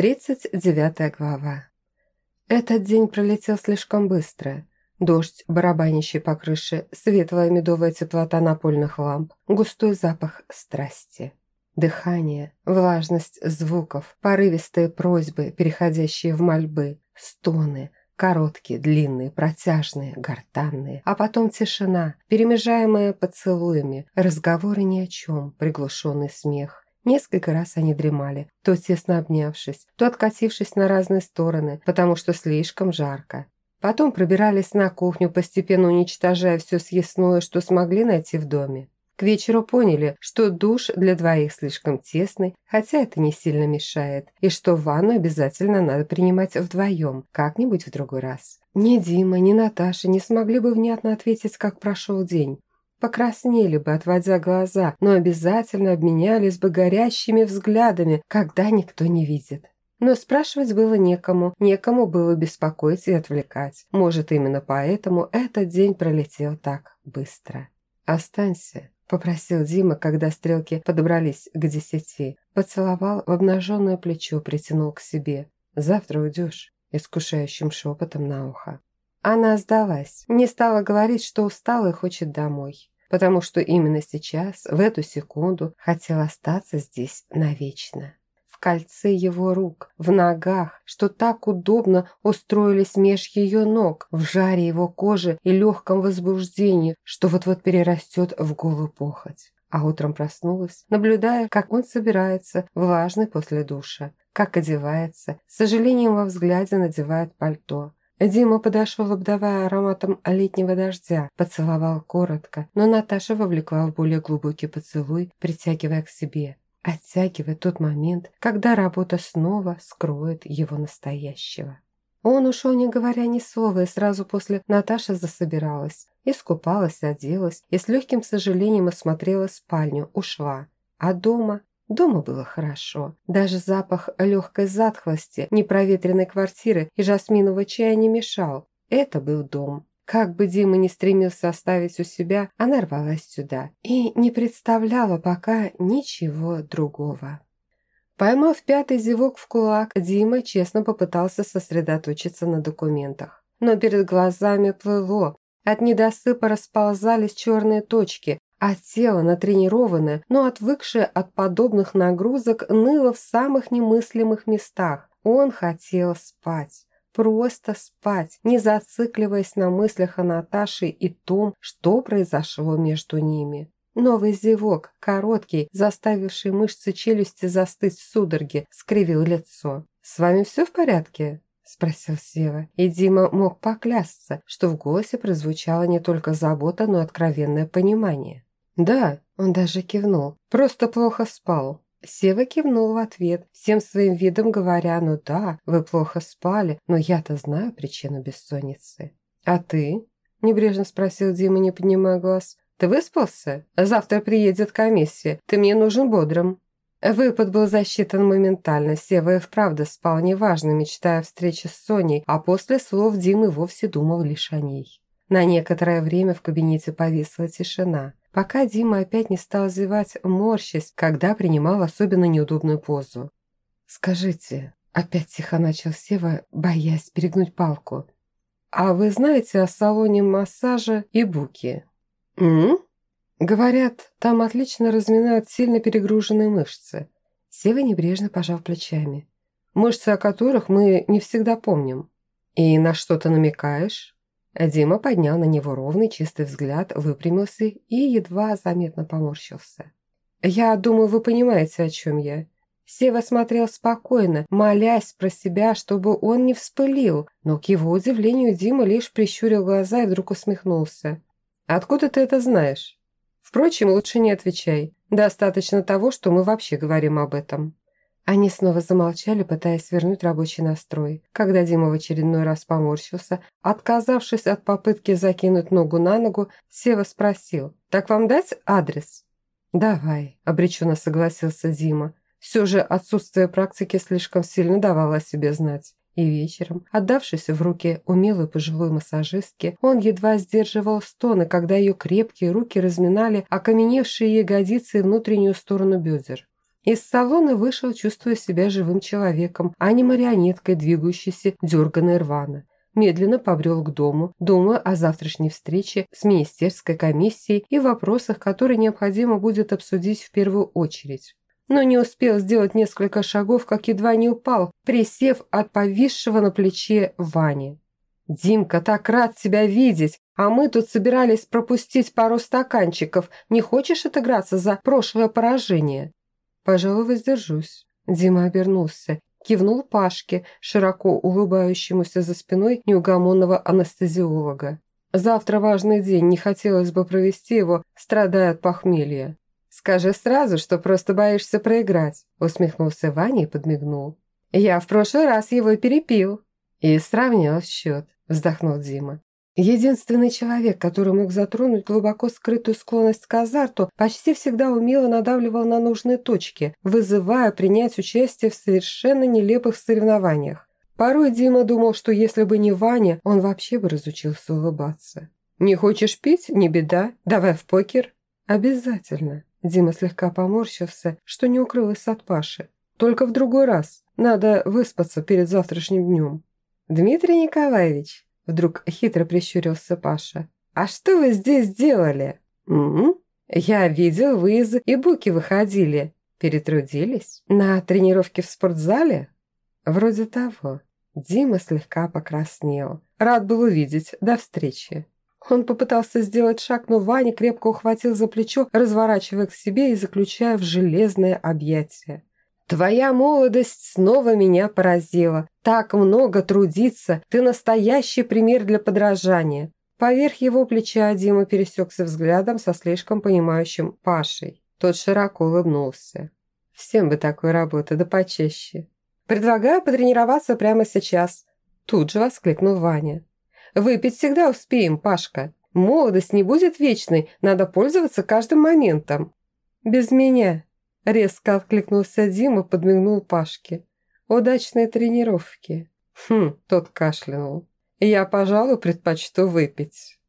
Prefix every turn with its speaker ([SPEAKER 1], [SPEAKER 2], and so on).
[SPEAKER 1] 39 глава. Этот день пролетел слишком быстро. Дождь, барабанящий по крыше, светлая медовая теплота напольных ламп, густой запах страсти. Дыхание, влажность звуков, порывистые просьбы, переходящие в мольбы, стоны, короткие, длинные, протяжные, гортанные, а потом тишина, перемежаемая поцелуями, разговоры ни о чем, приглушенный смех, Несколько раз они дремали, то тесно обнявшись, то откатившись на разные стороны, потому что слишком жарко. Потом пробирались на кухню, постепенно уничтожая все съестное, что смогли найти в доме. К вечеру поняли, что душ для двоих слишком тесный, хотя это не сильно мешает, и что ванну обязательно надо принимать вдвоем, как-нибудь в другой раз. Ни Дима, ни Наташа не смогли бы внятно ответить, как прошел день. Покраснели бы, отводя глаза, но обязательно обменялись бы горящими взглядами, когда никто не видит. Но спрашивать было некому, некому было беспокоить и отвлекать. Может, именно поэтому этот день пролетел так быстро. «Останься», – попросил Дима, когда стрелки подобрались к десяти. Поцеловал в обнаженное плечо, притянул к себе. «Завтра уйдешь», – искушающим шепотом на ухо. Она сдалась, не стала говорить, что устала и хочет домой потому что именно сейчас, в эту секунду, хотел остаться здесь навечно. В кольце его рук, в ногах, что так удобно устроились меж ее ног, в жаре его кожи и легком возбуждении, что вот-вот перерастет в голую похоть. А утром проснулась, наблюдая, как он собирается, влажный после душа, как одевается, с сожалением во взгляде надевает пальто, Дима подошел, обдавая ароматом летнего дождя, поцеловал коротко, но Наташа вовлекла в более глубокий поцелуй, притягивая к себе, оттягивая тот момент, когда работа снова скроет его настоящего. Он ушел, не говоря ни слова, и сразу после Наташа засобиралась. Искупалась, оделась и с легким сожалением осмотрела спальню, ушла. А дома Дома было хорошо. Даже запах легкой затхлости, непроветренной квартиры и жасминового чая не мешал. Это был дом. Как бы Дима не стремился оставить у себя, она рвалась сюда и не представляла пока ничего другого. Поймав пятый зевок в кулак, Дима честно попытался сосредоточиться на документах. Но перед глазами плыло, от недосыпа расползались черные точки, а тело, натренированное, но отвыкшее от подобных нагрузок, ныло в самых немыслимых местах. Он хотел спать. Просто спать, не зацикливаясь на мыслях о Наташе и том, что произошло между ними. Новый зевок, короткий, заставивший мышцы челюсти застыть в судороге, скривил лицо. «С вами все в порядке?» – спросил Сева. И Дима мог поклясться, что в голосе прозвучала не только забота, но и откровенное понимание. «Да», – он даже кивнул, – «просто плохо спал». Сева кивнул в ответ, всем своим видом говоря, «Ну да, вы плохо спали, но я-то знаю причину бессонницы». «А ты?» – небрежно спросил Дима, не поднимая глаз. «Ты выспался? Завтра приедет комиссия, ты мне нужен бодрым». Выпад был засчитан моментально, Сева и вправду спал неважно, мечтая о встрече с Соней, а после слов Димы вовсе думал лишь о ней. На некоторое время в кабинете повисла тишина пока Дима опять не стал зевать, морщась, когда принимал особенно неудобную позу. «Скажите», – опять тихо начал Сева, боясь перегнуть палку, «а вы знаете о салоне массажа и буки?» «М?», Говорят, там отлично разминают сильно перегруженные мышцы. Сева небрежно пожал плечами. Мышцы, о которых мы не всегда помним. И на что ты намекаешь? Дима поднял на него ровный чистый взгляд, выпрямился и едва заметно поморщился. «Я думаю, вы понимаете, о чем я». Сева смотрел спокойно, молясь про себя, чтобы он не вспылил, но к его удивлению Дима лишь прищурил глаза и вдруг усмехнулся. «Откуда ты это знаешь?» «Впрочем, лучше не отвечай. Достаточно того, что мы вообще говорим об этом». Они снова замолчали, пытаясь вернуть рабочий настрой. Когда Дима в очередной раз поморщился, отказавшись от попытки закинуть ногу на ногу, Сева спросил, «Так вам дать адрес?» «Давай», – обреченно согласился Дима. Все же отсутствие практики слишком сильно давало о себе знать. И вечером, отдавшись в руки умелой пожилой массажистки, он едва сдерживал стоны, когда ее крепкие руки разминали окаменевшие ягодицы и внутреннюю сторону бедер. Из салона вышел, чувствуя себя живым человеком, а не марионеткой, двигающейся дерганной рвано. Медленно побрел к дому, думая о завтрашней встрече с министерской комиссией и вопросах, которые необходимо будет обсудить в первую очередь. Но не успел сделать несколько шагов, как едва не упал, присев от повисшего на плече Вани. «Димка, так рад тебя видеть! А мы тут собирались пропустить пару стаканчиков. Не хочешь отыграться за прошлое поражение?» «Пожалуй, воздержусь». Дима обернулся, кивнул Пашке, широко улыбающемуся за спиной неугомонного анестезиолога. «Завтра важный день, не хотелось бы провести его, страдая от похмелья». «Скажи сразу, что просто боишься проиграть», усмехнулся Ваня и подмигнул. «Я в прошлый раз его перепил». И сравнял счет, вздохнул Дима. Единственный человек, который мог затронуть глубоко скрытую склонность к азарту, почти всегда умело надавливал на нужные точки, вызывая принять участие в совершенно нелепых соревнованиях. Порой Дима думал, что если бы не Ваня, он вообще бы разучился улыбаться. «Не хочешь пить? Не беда. Давай в покер». «Обязательно». Дима слегка поморщился, что не укрылась от Паши. «Только в другой раз. Надо выспаться перед завтрашним днем». «Дмитрий Николаевич», Вдруг хитро прищурился Паша. «А что вы здесь делали?» «Угу. Я видел, вы из Ибуки выходили. Перетрудились? На тренировке в спортзале?» «Вроде того». Дима слегка покраснел. Рад был увидеть. До встречи. Он попытался сделать шаг, но Ваня крепко ухватил за плечо, разворачивая к себе и заключая в железное объятие. Твоя молодость снова меня поразила. Так много трудиться, ты настоящий пример для подражания. Поверх его плеча Дима пересекся взглядом со слишком понимающим Пашей. Тот широко улыбнулся. Всем бы такой работы, да почаще. Предлагаю потренироваться прямо сейчас. Тут же воскликнул Ваня. Выпить всегда успеем, Пашка. Молодость не будет вечной, надо пользоваться каждым моментом. Без меня, Резко откликнулся Дима, подмигнул Пашке. «Удачной тренировки». Хм, тот кашлянул. «Я, пожалуй, предпочту выпить».